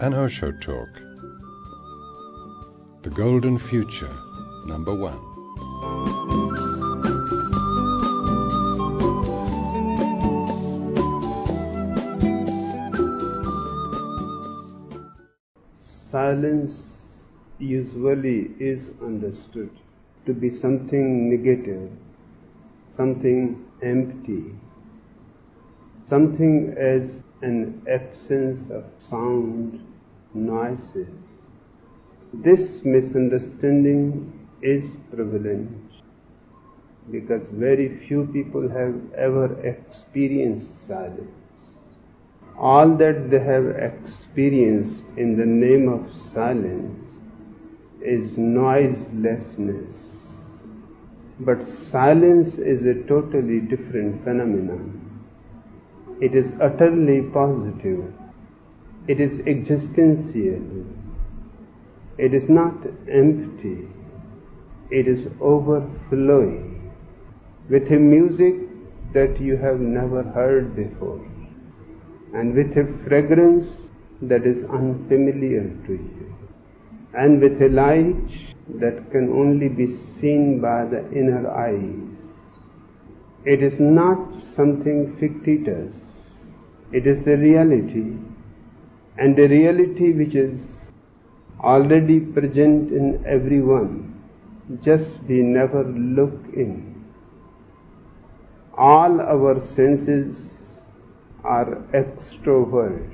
An Osho Talk. The Golden Future, number one. Silence usually is understood to be something negative, something empty, something as an absence of sound, noises. This misunderstanding is prevalent because very few people have ever experienced silence. All that they have experienced in the name of silence is noiselessness. But silence is a totally different phenomenon. It is utterly positive. It is existential. It is not empty. It is overflowing with a music that you have never heard before and with a fragrance that is unfamiliar to you and with a light that can only be seen by the inner eyes. It is not something fictitious, it is a reality, and a reality which is already present in everyone, just we never look in. All our senses are extrovert.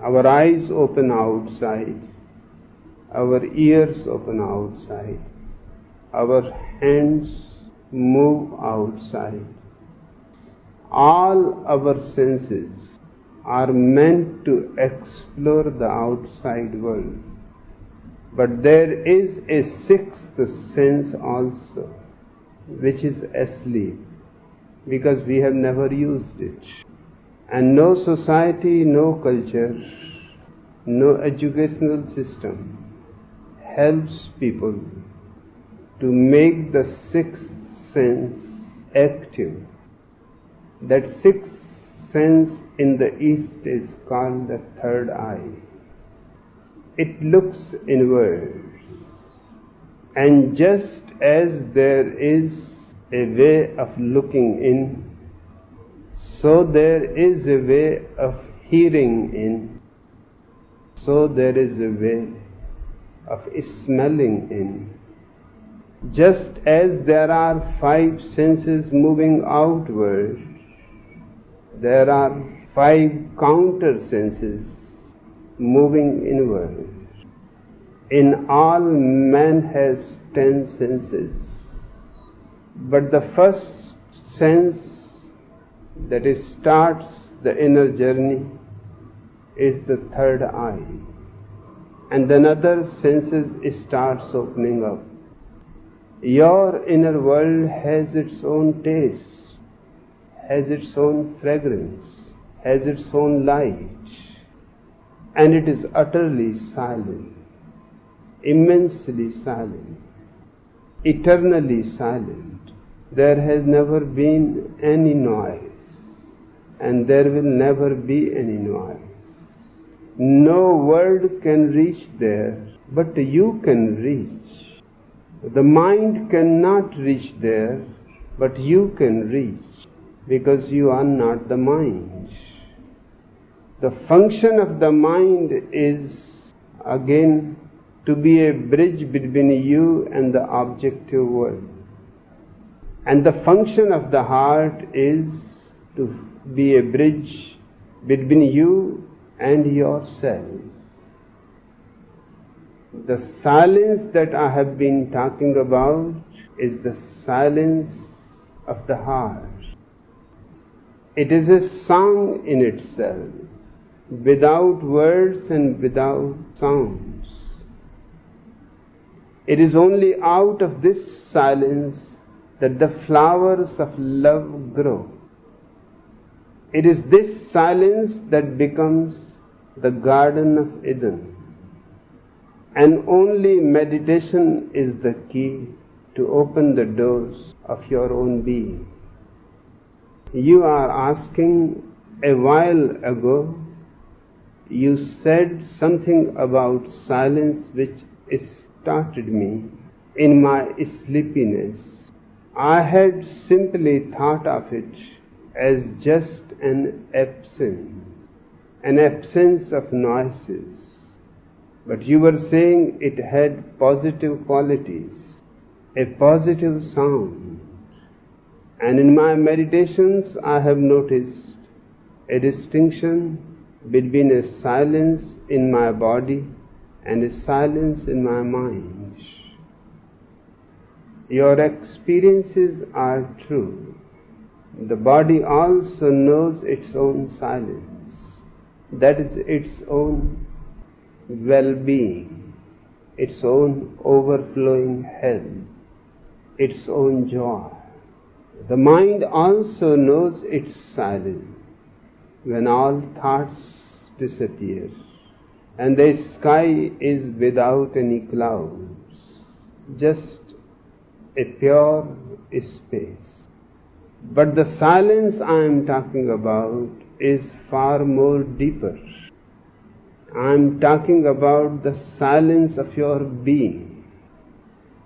Our eyes open outside, our ears open outside, our hands move outside. All our senses are meant to explore the outside world. But there is a sixth sense also, which is asleep, because we have never used it. And no society, no culture, no educational system helps people to make the sixth sense active. That sixth sense in the East is called the third eye. It looks inwards. And just as there is a way of looking in, so there is a way of hearing in, so there is a way of smelling in. Just as there are five senses moving outward, there are five counter senses moving inward. In all, man has ten senses. But the first sense that starts the inner journey is the third eye. And another senses starts opening up. Your inner world has its own taste, has its own fragrance, has its own light, and it is utterly silent, immensely silent, eternally silent. There has never been any noise, and there will never be any noise. No word can reach there, but you can reach. The mind cannot reach there, but you can reach because you are not the mind. The function of the mind is again to be a bridge between you and the objective world. And the function of the heart is to be a bridge between you and yourself. The silence that I have been talking about is the silence of the heart. It is a song in itself, without words and without sounds. It is only out of this silence that the flowers of love grow. It is this silence that becomes the Garden of Eden. and only meditation is the key to open the doors of your own being. You are asking a while ago, you said something about silence which started me in my sleepiness. I had simply thought of it as just an absence, an absence of noises. But you were saying it had positive qualities, a positive sound. And in my meditations, I have noticed a distinction between a silence in my body and a silence in my mind. Your experiences are true. The body also knows its own silence. That is its own well being, its own overflowing health, its own joy. The mind also knows its silence when all thoughts disappear and the sky is without any clouds, just a pure space. But the silence I am talking about is far more deeper. I am talking about the silence of your being.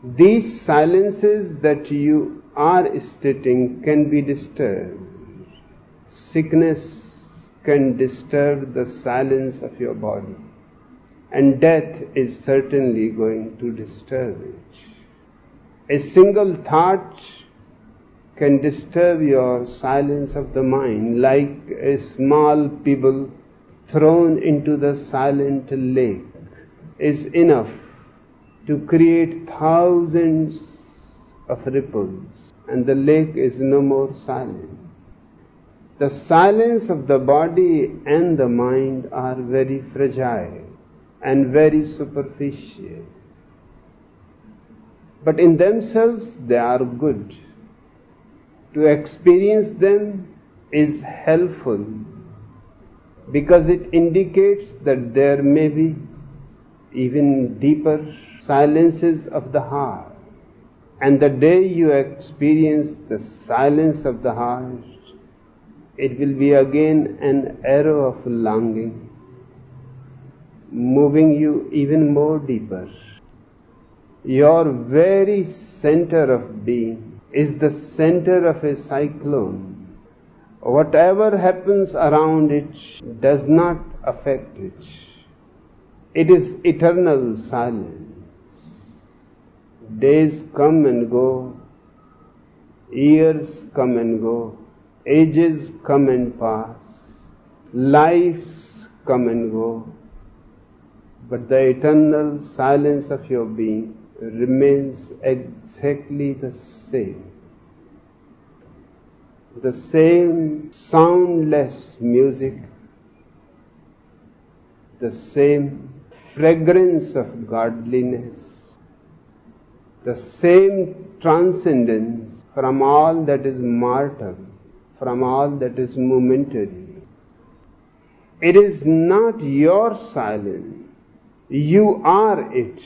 These silences that you are stating can be disturbed. Sickness can disturb the silence of your body, and death is certainly going to disturb it. A single thought can disturb your silence of the mind like a small pebble thrown into the silent lake is enough to create thousands of ripples and the lake is no more silent. The silence of the body and the mind are very fragile and very superficial but in themselves they are good. To experience them is helpful because it indicates that there may be even deeper silences of the heart. And the day you experience the silence of the heart, it will be again an arrow of longing, moving you even more deeper your very center of being is the center of a cyclone. Whatever happens around it does not affect it. It is eternal silence. Days come and go, years come and go, ages come and pass, lives come and go, but the eternal silence of your being remains exactly the same. The same soundless music, the same fragrance of godliness, the same transcendence from all that is mortal, from all that is momentary. It is not your silence, you are it.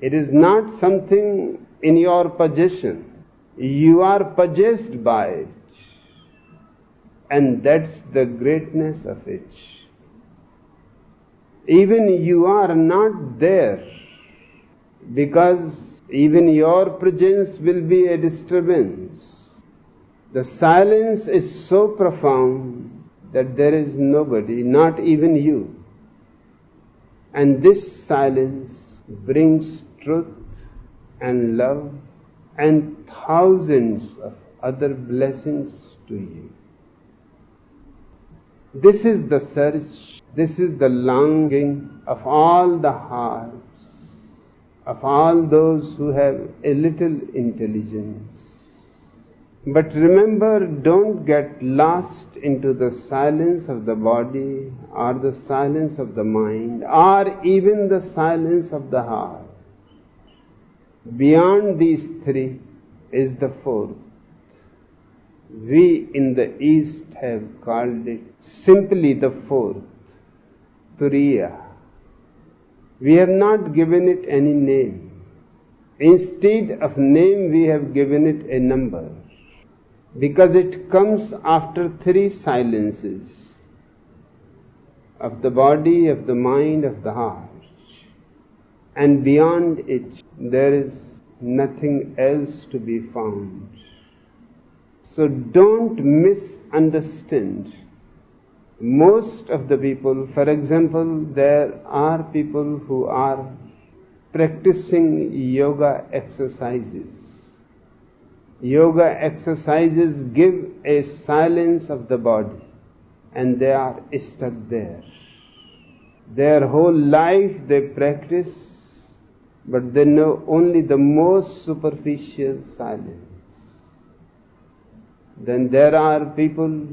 It is not something in your possession. You are possessed by it. And that's the greatness of it. Even you are not there because even your presence will be a disturbance. The silence is so profound that there is nobody, not even you. And this silence brings truth and love and thousands of other blessings to you. This is the search, this is the longing of all the hearts, of all those who have a little intelligence. But remember, don't get lost into the silence of the body or the silence of the mind or even the silence of the heart. Beyond these three is the fourth. We in the East have called it simply the fourth, Turiya. We have not given it any name. Instead of name, we have given it a number. Because it comes after three silences of the body, of the mind, of the heart. And beyond it, there is nothing else to be found. So don't misunderstand. Most of the people, for example, there are people who are practicing yoga exercises. Yoga exercises give a silence of the body and they are stuck there. Their whole life they practice, but they know only the most superficial silence. Then there are people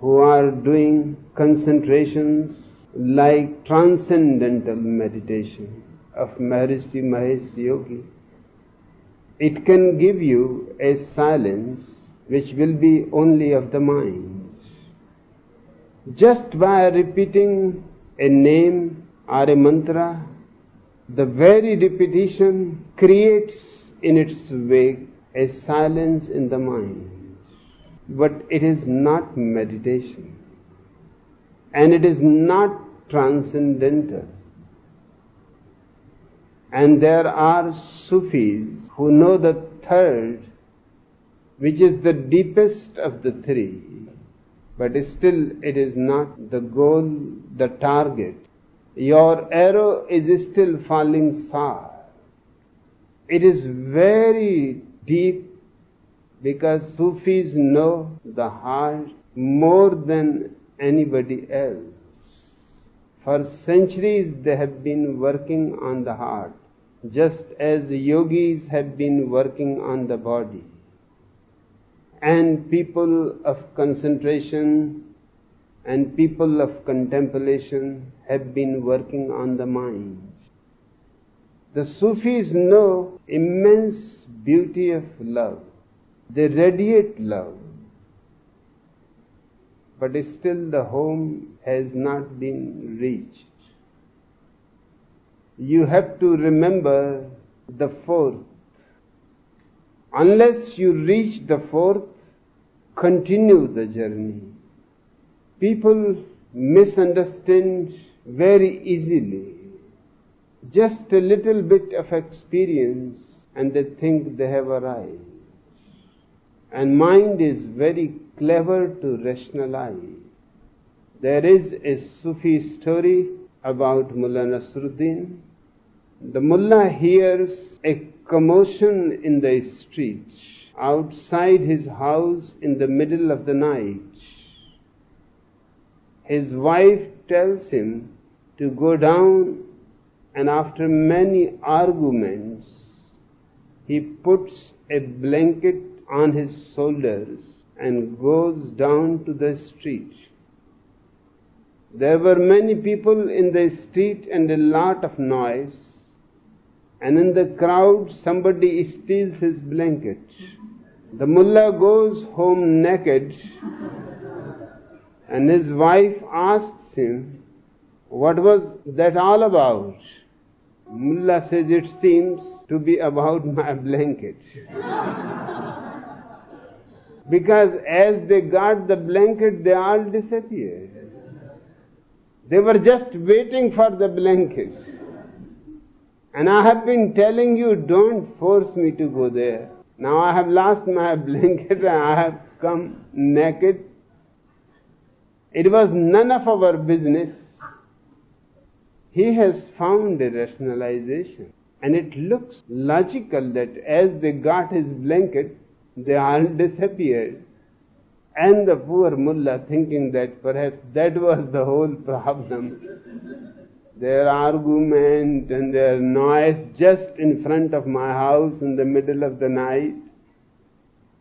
who are doing concentrations like transcendental meditation of Maharishi Mahesh Yogi. It can give you a silence which will be only of the mind. Just by repeating a name or a mantra, the very repetition creates in its wake a silence in the mind. But it is not meditation. And it is not transcendental. And there are Sufis who know the third, which is the deepest of the three, but still it is not the goal, the target. Your arrow is still falling far. It is very deep because Sufis know the heart more than anybody else. For centuries they have been working on the heart, just as yogis have been working on the body. And people of concentration and people of contemplation have been working on the mind. The Sufis know immense beauty of love. They radiate love. But still the home has not been reached. You have to remember the fourth. Unless you reach the fourth, continue the journey. People misunderstand very easily. Just a little bit of experience and they think they have arrived. And mind is very clever to rationalize. There is a Sufi story about Mullah Nasruddin. The mullah hears a commotion in the street outside his house in the middle of the night. His wife tells him to go down, and after many arguments, he puts a blanket on his shoulders and goes down to the street. There were many people in the street and a lot of noise, and in the crowd, somebody steals his blanket. The mullah goes home naked, and his wife asks him, What was that all about? Mullah says, It seems to be about my blanket. because as they got the blanket, they all disappeared. They were just waiting for the blanket. And I have been telling you, don't force me to go there. Now I have lost my blanket and I have come naked. It was none of our business. He has found a rationalization. And it looks logical that as they got his blanket, they all disappeared. And the poor mullah thinking that perhaps that was the whole problem. Their argument and their noise just in front of my house in the middle of the night.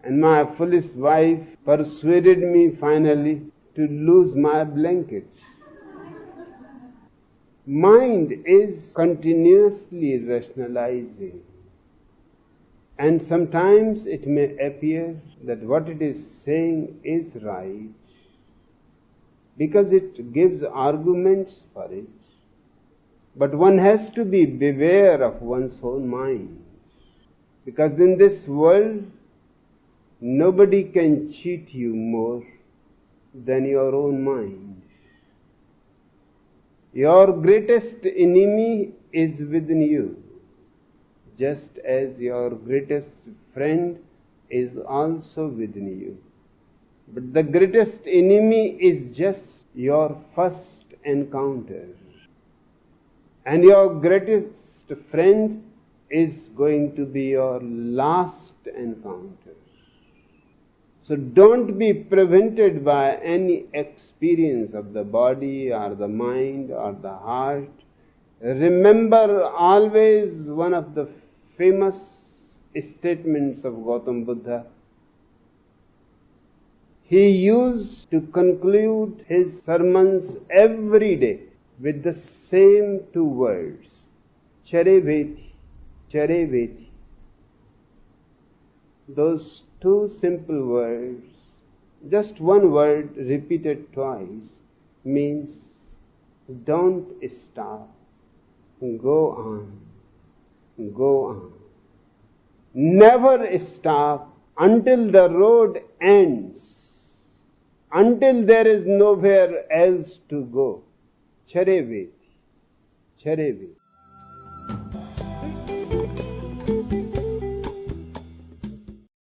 And my foolish wife persuaded me finally to lose my blanket. Mind is continuously rationalizing. And sometimes it may appear that what it is saying is right because it gives arguments for it. But one has to be beware of one's own mind. Because in this world, nobody can cheat you more than your own mind. Your greatest enemy is within you, just as your greatest friend is also within you. But the greatest enemy is just your first encounter. And your greatest friend is going to be your last encounter. So don't be prevented by any experience of the body or the mind or the heart. Remember always one of the famous statements of Gautam Buddha. He used to conclude his sermons every day with the same two words Charaiveti, Charaiveti. Those two simple words, just one word repeated twice, means don't stop, go on, go on. Never stop until the road ends, until there is nowhere else to go. çereveti. Çereveti.